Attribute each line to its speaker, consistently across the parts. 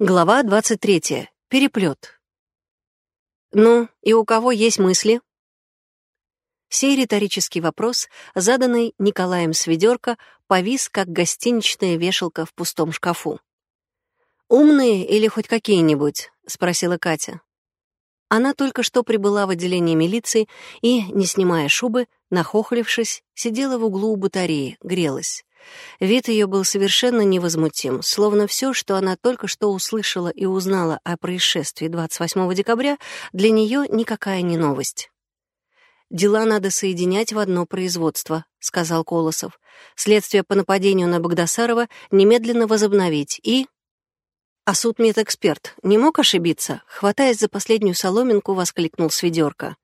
Speaker 1: Глава 23. Переплет. Ну, и у кого есть мысли? Сей риторический вопрос, заданный Николаем Сведерко, повис, как гостиничная вешалка в пустом шкафу. «Умные или хоть какие-нибудь?» — спросила Катя. Она только что прибыла в отделение милиции и, не снимая шубы, нахохлившись, сидела в углу у батареи, грелась. Вид ее был совершенно невозмутим, словно все, что она только что услышала и узнала о происшествии 28 декабря, для нее никакая не новость. «Дела надо соединять в одно производство», — сказал Колосов. «Следствие по нападению на Богдасарова немедленно возобновить и...» «А судмедэксперт не мог ошибиться?» Хватаясь за последнюю соломинку, воскликнул Сведерка.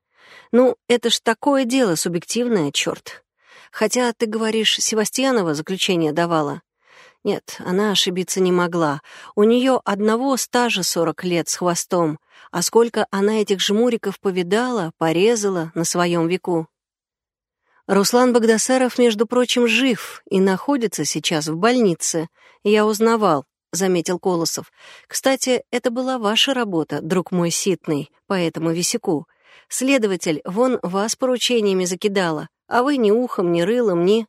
Speaker 1: «Ну, это ж такое дело субъективное, черт. Хотя, ты говоришь, Севастьянова заключение давала. Нет, она ошибиться не могла. У нее одного стажа сорок лет с хвостом, а сколько она этих жмуриков повидала, порезала на своем веку. Руслан Богдасаров, между прочим, жив и находится сейчас в больнице. Я узнавал, — заметил Колосов. «Кстати, это была ваша работа, друг мой ситный, по этому висяку. Следователь вон вас поручениями закидала, а вы ни ухом, ни рылом, ни...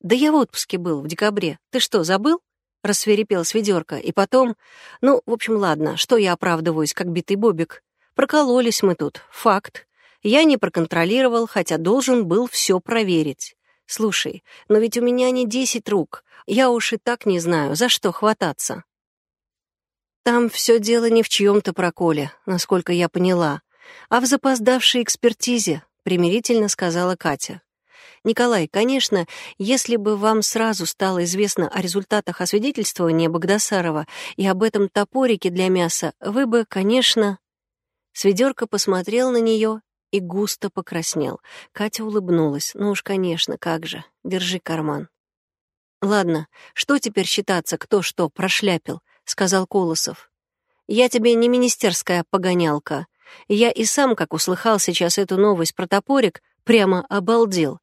Speaker 1: Да я в отпуске был в декабре. Ты что, забыл? Рассверепел Сведерка. И потом... Ну, в общем, ладно, что я оправдываюсь, как битый бобик. Прокололись мы тут. Факт. Я не проконтролировал, хотя должен был все проверить. Слушай, но ведь у меня не десять рук. Я уж и так не знаю, за что хвататься. Там все дело не в чьем-то проколе, насколько я поняла, а в запоздавшей экспертизе, примирительно сказала Катя. Николай, конечно, если бы вам сразу стало известно о результатах освидетельствования Богдасарова и об этом топорике для мяса, вы бы, конечно...» Сведерка посмотрел на нее и густо покраснел. Катя улыбнулась. «Ну уж, конечно, как же. Держи карман». «Ладно, что теперь считаться, кто что прошляпил?» — сказал Колосов. «Я тебе не министерская погонялка. Я и сам, как услыхал сейчас эту новость про топорик, прямо обалдел.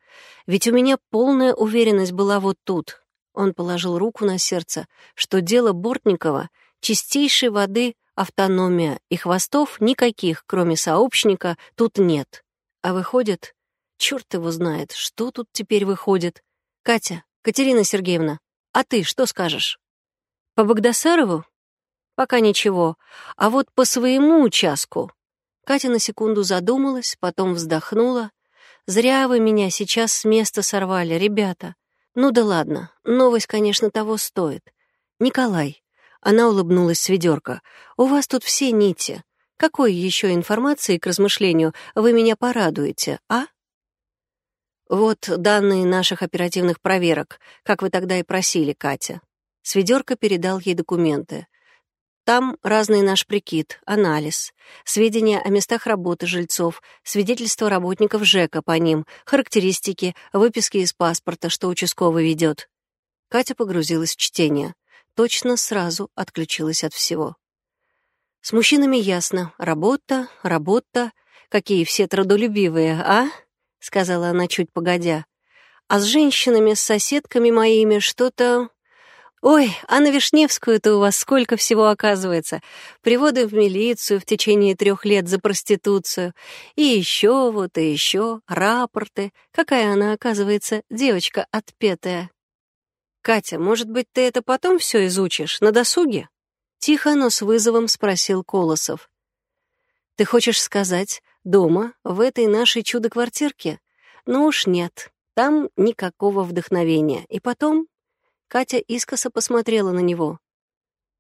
Speaker 1: Ведь у меня полная уверенность была вот тут. Он положил руку на сердце, что дело Бортникова — чистейшей воды автономия, и хвостов никаких, кроме сообщника, тут нет. А выходит, черт его знает, что тут теперь выходит. Катя, Катерина Сергеевна, а ты что скажешь? По Богдасарову? Пока ничего. А вот по своему участку. Катя на секунду задумалась, потом вздохнула Зря вы меня сейчас с места сорвали, ребята. Ну да ладно, новость, конечно, того стоит. Николай, она улыбнулась с ведерка, у вас тут все нити. Какой еще информации к размышлению вы меня порадуете, а? Вот данные наших оперативных проверок, как вы тогда и просили, Катя. Сведерка передал ей документы. Там разный наш прикид, анализ, сведения о местах работы жильцов, свидетельства работников ЖЭКа по ним, характеристики, выписки из паспорта, что участковый ведет. Катя погрузилась в чтение. Точно сразу отключилась от всего. С мужчинами ясно. Работа, работа. Какие все трудолюбивые, а? Сказала она чуть погодя. А с женщинами, с соседками моими что-то Ой, а на Вишневскую-то у вас сколько всего оказывается. Приводы в милицию в течение трех лет за проституцию. И еще вот, и еще, рапорты. Какая она, оказывается, девочка отпетая. Катя, может быть, ты это потом все изучишь, на досуге? Тихо, но с вызовом спросил Колосов. Ты хочешь сказать, дома, в этой нашей чудо-квартирке? Ну уж нет, там никакого вдохновения. И потом Катя искоса посмотрела на него.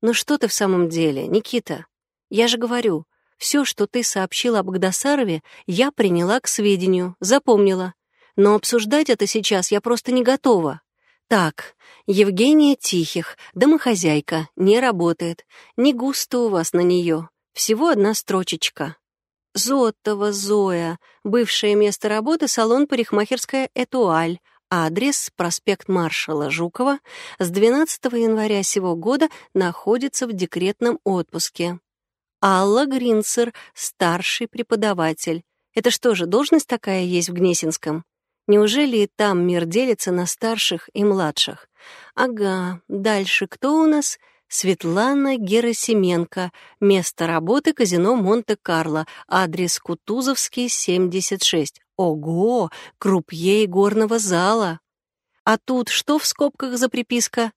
Speaker 1: «Ну что ты в самом деле, Никита? Я же говорю, все, что ты сообщил об Богдасарове, я приняла к сведению, запомнила. Но обсуждать это сейчас я просто не готова. Так, Евгения Тихих, домохозяйка, не работает. Не густо у вас на нее. Всего одна строчечка. Зотова Зоя, бывшее место работы салон парикмахерская «Этуаль», Адрес проспект маршала Жукова с 12 января сего года находится в декретном отпуске. Алла Гринцер, старший преподаватель. Это что же, должность такая есть в Гнесинском? Неужели и там мир делится на старших и младших? Ага, дальше кто у нас? Светлана Герасименко. Место работы казино Монте-Карло. Адрес Кутузовский, 76. Ого, крупье горного зала. А тут что в скобках за приписка?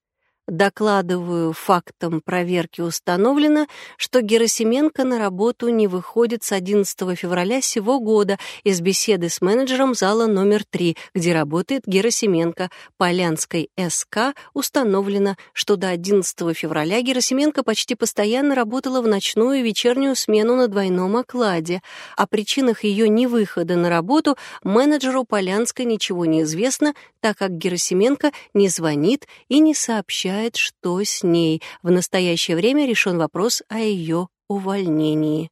Speaker 1: Докладываю, фактом проверки установлено, что Герасименко на работу не выходит с 11 февраля сего года из беседы с менеджером зала номер 3, где работает Герасименко. Полянской СК установлено, что до 11 февраля Герасименко почти постоянно работала в ночную и вечернюю смену на двойном окладе. О причинах ее невыхода на работу менеджеру Полянской ничего не известно, так как Герасименко не звонит и не сообщает знает, что с ней. В настоящее время решен вопрос о ее увольнении.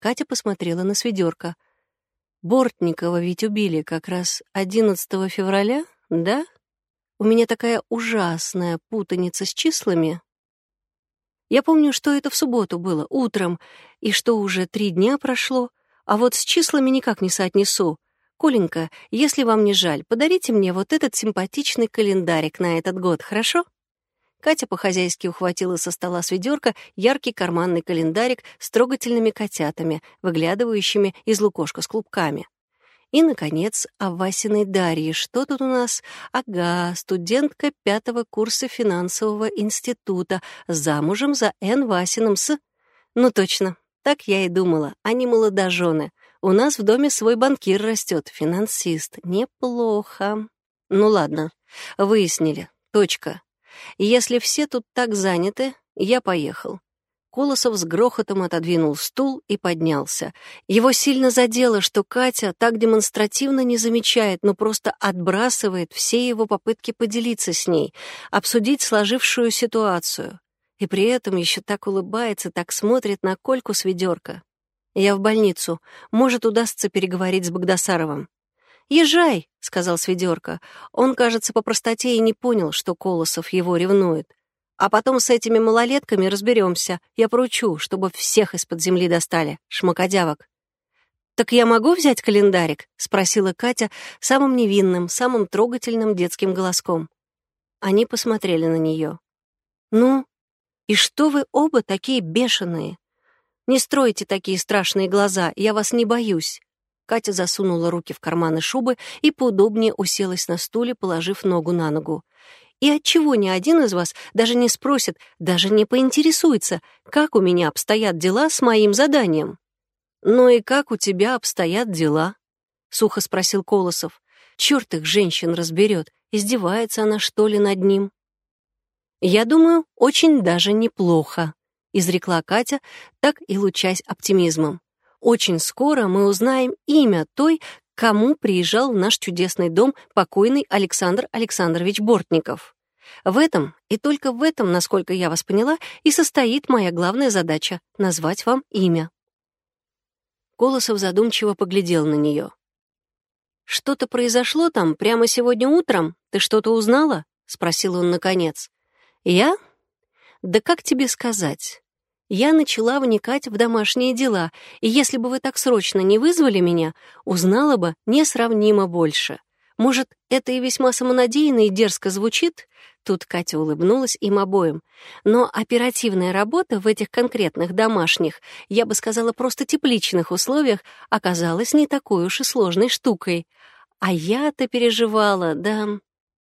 Speaker 1: Катя посмотрела на сведерка. Бортникова ведь убили как раз 11 февраля, да? У меня такая ужасная путаница с числами. Я помню, что это в субботу было, утром, и что уже три дня прошло, а вот с числами никак не соотнесу. Коленька, если вам не жаль, подарите мне вот этот симпатичный календарик на этот год, хорошо? Катя по-хозяйски ухватила со стола с ведерка яркий карманный календарик с трогательными котятами, выглядывающими из лукошка с клубками. И, наконец, о Васиной Дарье. Что тут у нас? Ага, студентка пятого курса финансового института, замужем за Н. Васиным с... Ну точно, так я и думала, они молодожены. У нас в доме свой банкир растет, финансист. Неплохо. Ну ладно, выяснили. Точка. Если все тут так заняты, я поехал. Колосов с грохотом отодвинул стул и поднялся. Его сильно задело, что Катя так демонстративно не замечает, но просто отбрасывает все его попытки поделиться с ней, обсудить сложившую ситуацию. И при этом еще так улыбается, так смотрит на Кольку с ведерка. Я в больницу. Может, удастся переговорить с Богдасаровым. «Езжай», — сказал Сведерка. Он, кажется, по простоте и не понял, что Колосов его ревнует. «А потом с этими малолетками разберемся. Я поручу, чтобы всех из-под земли достали, шмакодявок». «Так я могу взять календарик?» — спросила Катя самым невинным, самым трогательным детским голоском. Они посмотрели на нее. «Ну, и что вы оба такие бешеные? Не стройте такие страшные глаза, я вас не боюсь. Катя засунула руки в карманы шубы и поудобнее уселась на стуле, положив ногу на ногу. И отчего ни один из вас даже не спросит, даже не поинтересуется, как у меня обстоят дела с моим заданием? «Ну и как у тебя обстоят дела?» — сухо спросил Колосов. «Черт их женщин разберет, издевается она, что ли, над ним?» «Я думаю, очень даже неплохо», — изрекла Катя, так и лучась оптимизмом. Очень скоро мы узнаем имя той, кому приезжал в наш чудесный дом покойный Александр Александрович Бортников. В этом, и только в этом, насколько я вас поняла, и состоит моя главная задача — назвать вам имя. Колосов задумчиво поглядел на нее. «Что-то произошло там прямо сегодня утром? Ты что-то узнала?» — спросил он наконец. «Я? Да как тебе сказать? Я начала вникать в домашние дела, и если бы вы так срочно не вызвали меня, узнала бы несравнимо больше. Может, это и весьма самонадеянно и дерзко звучит? Тут Катя улыбнулась им обоим. Но оперативная работа в этих конкретных домашних, я бы сказала, просто тепличных условиях, оказалась не такой уж и сложной штукой. А я-то переживала, да...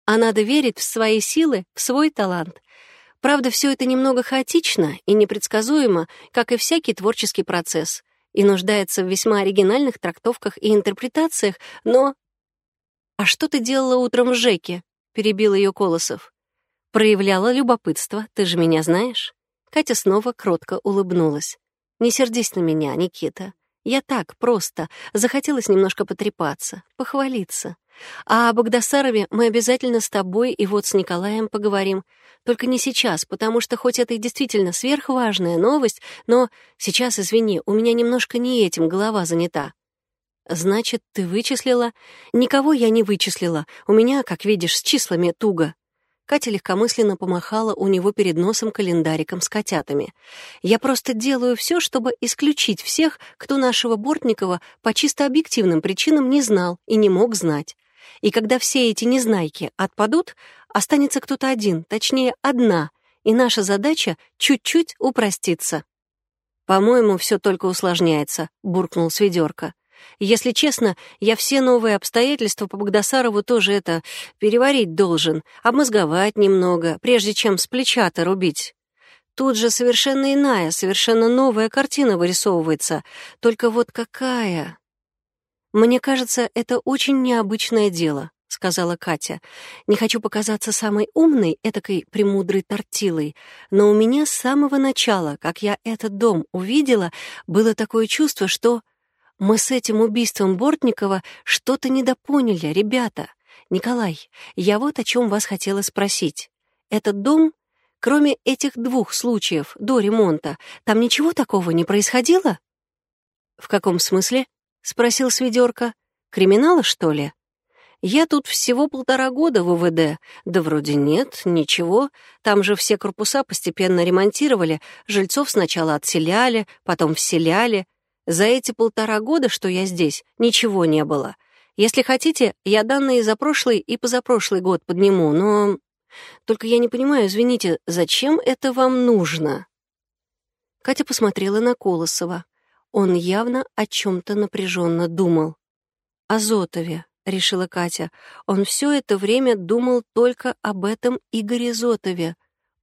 Speaker 1: А надо верить в свои силы, в свой талант. Правда, все это немного хаотично и непредсказуемо, как и всякий творческий процесс, и нуждается в весьма оригинальных трактовках и интерпретациях, но... «А что ты делала утром в Жеке?» — перебил ее Колосов. «Проявляла любопытство, ты же меня знаешь?» Катя снова кротко улыбнулась. «Не сердись на меня, Никита. Я так, просто. Захотелось немножко потрепаться, похвалиться. А о Богдасарове мы обязательно с тобой и вот с Николаем поговорим. Только не сейчас, потому что хоть это и действительно сверхважная новость, но сейчас, извини, у меня немножко не этим голова занята. Значит, ты вычислила? Никого я не вычислила. У меня, как видишь, с числами туго. Катя легкомысленно помахала у него перед носом календариком с котятами. «Я просто делаю все, чтобы исключить всех, кто нашего Бортникова по чисто объективным причинам не знал и не мог знать. И когда все эти незнайки отпадут, останется кто-то один, точнее, одна, и наша задача чуть-чуть упроститься. «По-моему, все только усложняется», — буркнул Сведерка. «Если честно, я все новые обстоятельства по Богдасарову тоже это переварить должен, обмозговать немного, прежде чем с плеча-то рубить. Тут же совершенно иная, совершенно новая картина вырисовывается. Только вот какая? Мне кажется, это очень необычное дело. — сказала Катя. «Не хочу показаться самой умной, этакой премудрой тортилой, но у меня с самого начала, как я этот дом увидела, было такое чувство, что мы с этим убийством Бортникова что-то недопоняли, ребята. Николай, я вот о чем вас хотела спросить. Этот дом, кроме этих двух случаев до ремонта, там ничего такого не происходило?» «В каком смысле?» — спросил Сведерка. «Криминала, что ли?» Я тут всего полтора года в УВД. Да вроде нет, ничего. Там же все корпуса постепенно ремонтировали, жильцов сначала отселяли, потом вселяли. За эти полтора года, что я здесь, ничего не было. Если хотите, я данные за прошлый и позапрошлый год подниму, но... Только я не понимаю, извините, зачем это вам нужно?» Катя посмотрела на Колосова. Он явно о чем-то напряженно думал. О Зотове, — решила Катя. Он все это время думал только об этом Игоре Зотове.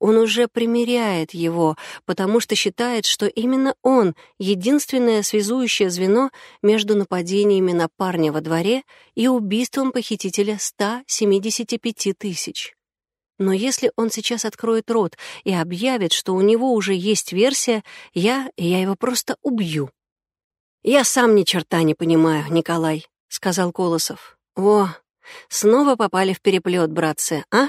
Speaker 1: Он уже примеряет его, потому что считает, что именно он — единственное связующее звено между нападениями на парня во дворе и убийством похитителя 175 тысяч. Но если он сейчас откроет рот и объявит, что у него уже есть версия, я, я его просто убью. «Я сам ни черта не понимаю, Николай», — сказал Колосов. «О, снова попали в переплет, братцы, а?»